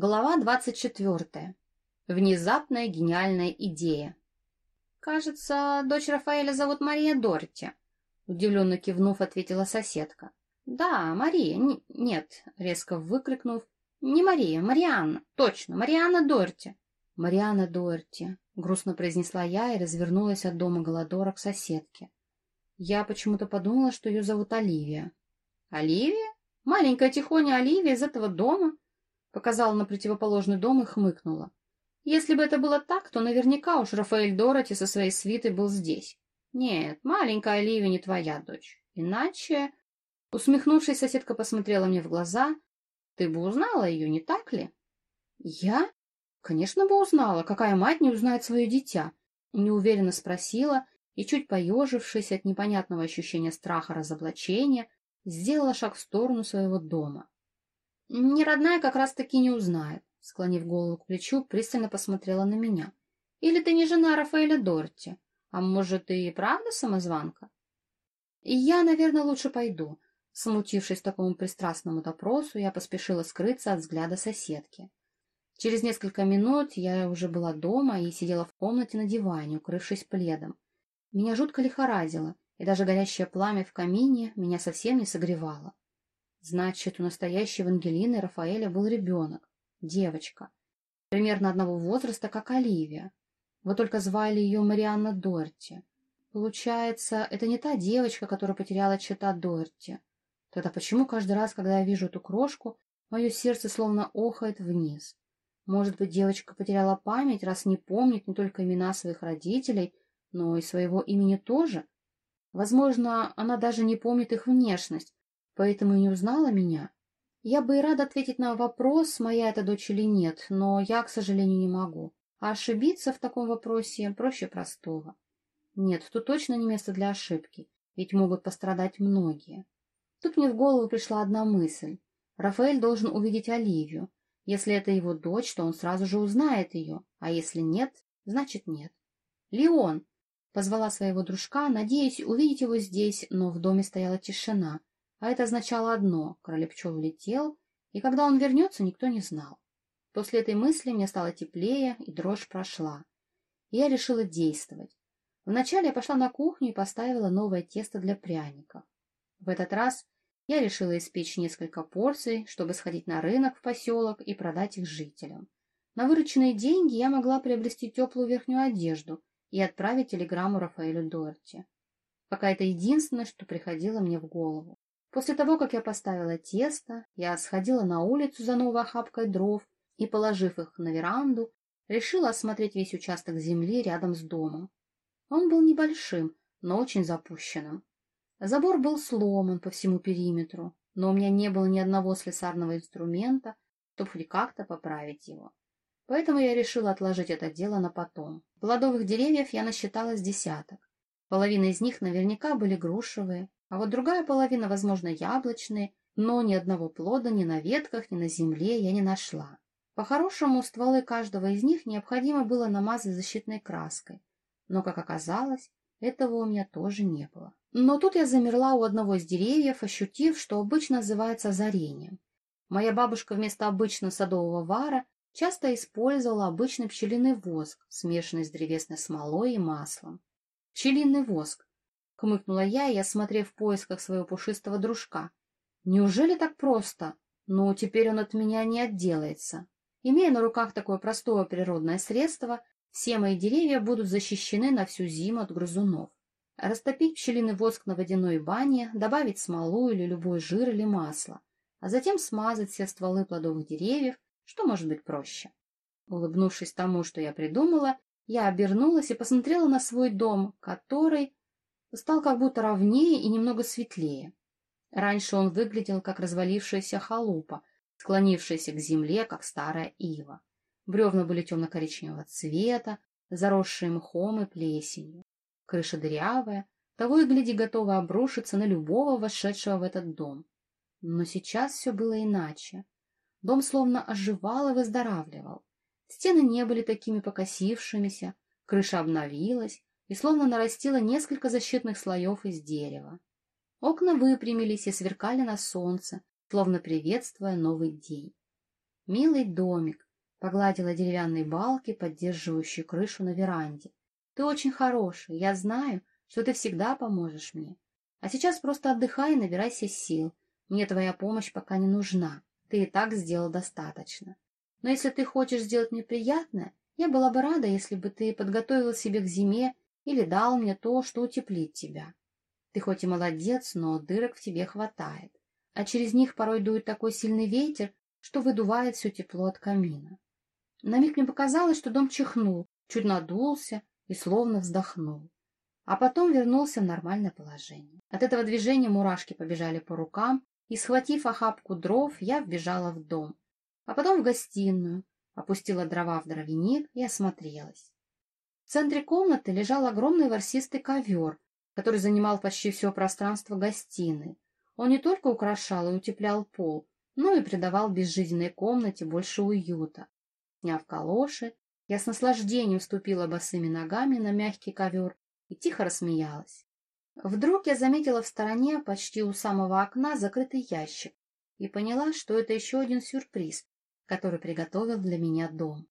Глава 24. Внезапная гениальная идея. «Кажется, дочь Рафаэля зовут Мария Дорти», — удивленно кивнув, ответила соседка. «Да, Мария, Н нет», — резко выкрикнув. «Не Мария, Марианна, точно, Марианна Дорти». «Марианна Дорти», — грустно произнесла я и развернулась от дома Голодора к соседке. Я почему-то подумала, что ее зовут Оливия. «Оливия? Маленькая тихоня Оливия из этого дома?» Показала на противоположный дом и хмыкнула. Если бы это было так, то наверняка уж Рафаэль Дороти со своей свитой был здесь. Нет, маленькая Оливия не твоя дочь. Иначе... Усмехнувшись, соседка посмотрела мне в глаза. Ты бы узнала ее, не так ли? Я? Конечно бы узнала. Какая мать не узнает свое дитя? Неуверенно спросила и, чуть поежившись от непонятного ощущения страха разоблачения, сделала шаг в сторону своего дома. Не родная как раз-таки не узнает. Склонив голову к плечу, пристально посмотрела на меня. Или ты не жена Рафаэля Дорти? А может, ты и правда самозванка? Я, наверное, лучше пойду. Смутившись такому пристрастному допросу, я поспешила скрыться от взгляда соседки. Через несколько минут я уже была дома и сидела в комнате на диване, укрывшись пледом. Меня жутко лихорадило, и даже горящее пламя в камине меня совсем не согревало. Значит, у настоящей Евангелины Рафаэля был ребенок, девочка, примерно одного возраста, как Оливия. Вот только звали ее Марианна Дорти. Получается, это не та девочка, которая потеряла чита Дорти. Тогда почему каждый раз, когда я вижу эту крошку, мое сердце словно охает вниз? Может быть, девочка потеряла память, раз не помнит не только имена своих родителей, но и своего имени тоже? Возможно, она даже не помнит их внешность, поэтому и не узнала меня. Я бы и рада ответить на вопрос, моя это дочь или нет, но я, к сожалению, не могу. А ошибиться в таком вопросе проще простого. Нет, тут точно не место для ошибки, ведь могут пострадать многие. Тут мне в голову пришла одна мысль. Рафаэль должен увидеть Оливию. Если это его дочь, то он сразу же узнает ее, а если нет, значит нет. «Леон!» — позвала своего дружка, надеясь увидеть его здесь, но в доме стояла тишина, а это означало одно — король пчел улетел, и когда он вернется, никто не знал. После этой мысли мне стало теплее, и дрожь прошла. И я решила действовать. Вначале я пошла на кухню и поставила новое тесто для пряников. В этот раз я решила испечь несколько порций, чтобы сходить на рынок в поселок и продать их жителям. На вырученные деньги я могла приобрести теплую верхнюю одежду и отправить телеграмму Рафаэлю Дуэрти. Пока это единственное, что приходило мне в голову. После того, как я поставила тесто, я сходила на улицу за новой охапкой дров и, положив их на веранду, решила осмотреть весь участок земли рядом с домом. Он был небольшим, но очень запущенным. Забор был сломан по всему периметру, но у меня не было ни одного слесарного инструмента, чтобы хоть как-то поправить его. Поэтому я решила отложить это дело на потом. Плодовых деревьев я насчитала с десяток. Половина из них наверняка были грушевые, а вот другая половина, возможно, яблочные, но ни одного плода ни на ветках, ни на земле я не нашла. По-хорошему, стволы каждого из них необходимо было намазать защитной краской, но, как оказалось, этого у меня тоже не было. Но тут я замерла у одного из деревьев, ощутив, что обычно называется озарением. Моя бабушка вместо обычного садового вара часто использовала обычный пчелиный воск, смешанный с древесной смолой и маслом. Пчелиный воск — хмыкнула я и, осмотрев в поисках своего пушистого дружка. «Неужели так просто? Ну, теперь он от меня не отделается. Имея на руках такое простое природное средство, все мои деревья будут защищены на всю зиму от грызунов. Растопить пчелиный воск на водяной бане, добавить смолу или любой жир или масло, а затем смазать все стволы плодовых деревьев, что может быть проще. Улыбнувшись тому, что я придумала, я обернулась и посмотрела на свой дом, который стал как будто ровнее и немного светлее. Раньше он выглядел как развалившаяся халупа, склонившаяся к земле, как старая ива. Бревна были темно-коричневого цвета, заросшие мхом и плесенью. Крыша дырявая, того и гляди готова обрушиться на любого вошедшего в этот дом. Но сейчас все было иначе. Дом словно оживал и выздоравливал. Стены не были такими покосившимися, крыша обновилась, и словно нарастила несколько защитных слоев из дерева. Окна выпрямились и сверкали на солнце, словно приветствуя новый день. Милый домик, погладила деревянные балки, поддерживающие крышу на веранде. Ты очень хороший, я знаю, что ты всегда поможешь мне. А сейчас просто отдыхай и набирайся сил. Мне твоя помощь пока не нужна. Ты и так сделал достаточно. Но если ты хочешь сделать мне приятное, я была бы рада, если бы ты подготовил себе к зиме или дал мне то, что утеплит тебя. Ты хоть и молодец, но дырок в тебе хватает, а через них порой дует такой сильный ветер, что выдувает все тепло от камина. На миг мне показалось, что дом чихнул, чуть надулся и словно вздохнул. А потом вернулся в нормальное положение. От этого движения мурашки побежали по рукам, и, схватив охапку дров, я вбежала в дом. А потом в гостиную, опустила дрова в дровяник и осмотрелась. В центре комнаты лежал огромный ворсистый ковер, который занимал почти все пространство гостиной. Он не только украшал и утеплял пол, но и придавал безжизненной комнате больше уюта. Сняв калоши, я с наслаждением вступила босыми ногами на мягкий ковер и тихо рассмеялась. Вдруг я заметила в стороне, почти у самого окна, закрытый ящик и поняла, что это еще один сюрприз, который приготовил для меня дом.